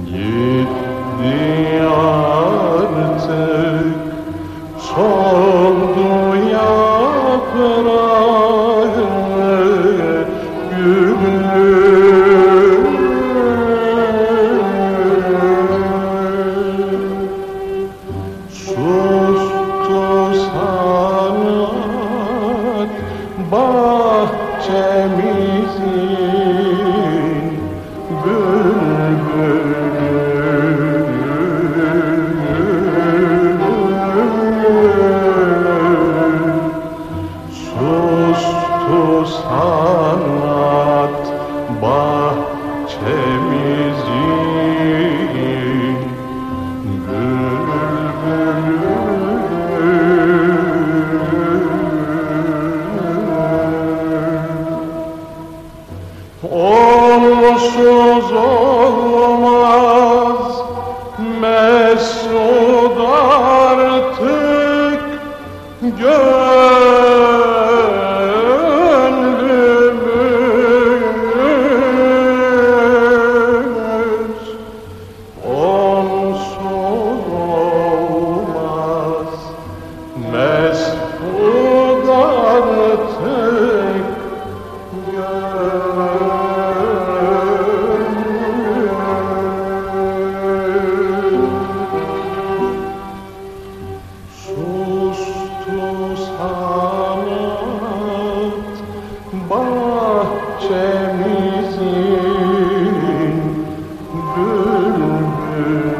Gitti artık soldu yaprağı gülü Sustu sanat bahçemi Onsuz olmaz mesut artık gönlümüz. Onsuz olmaz mesut artık bülbül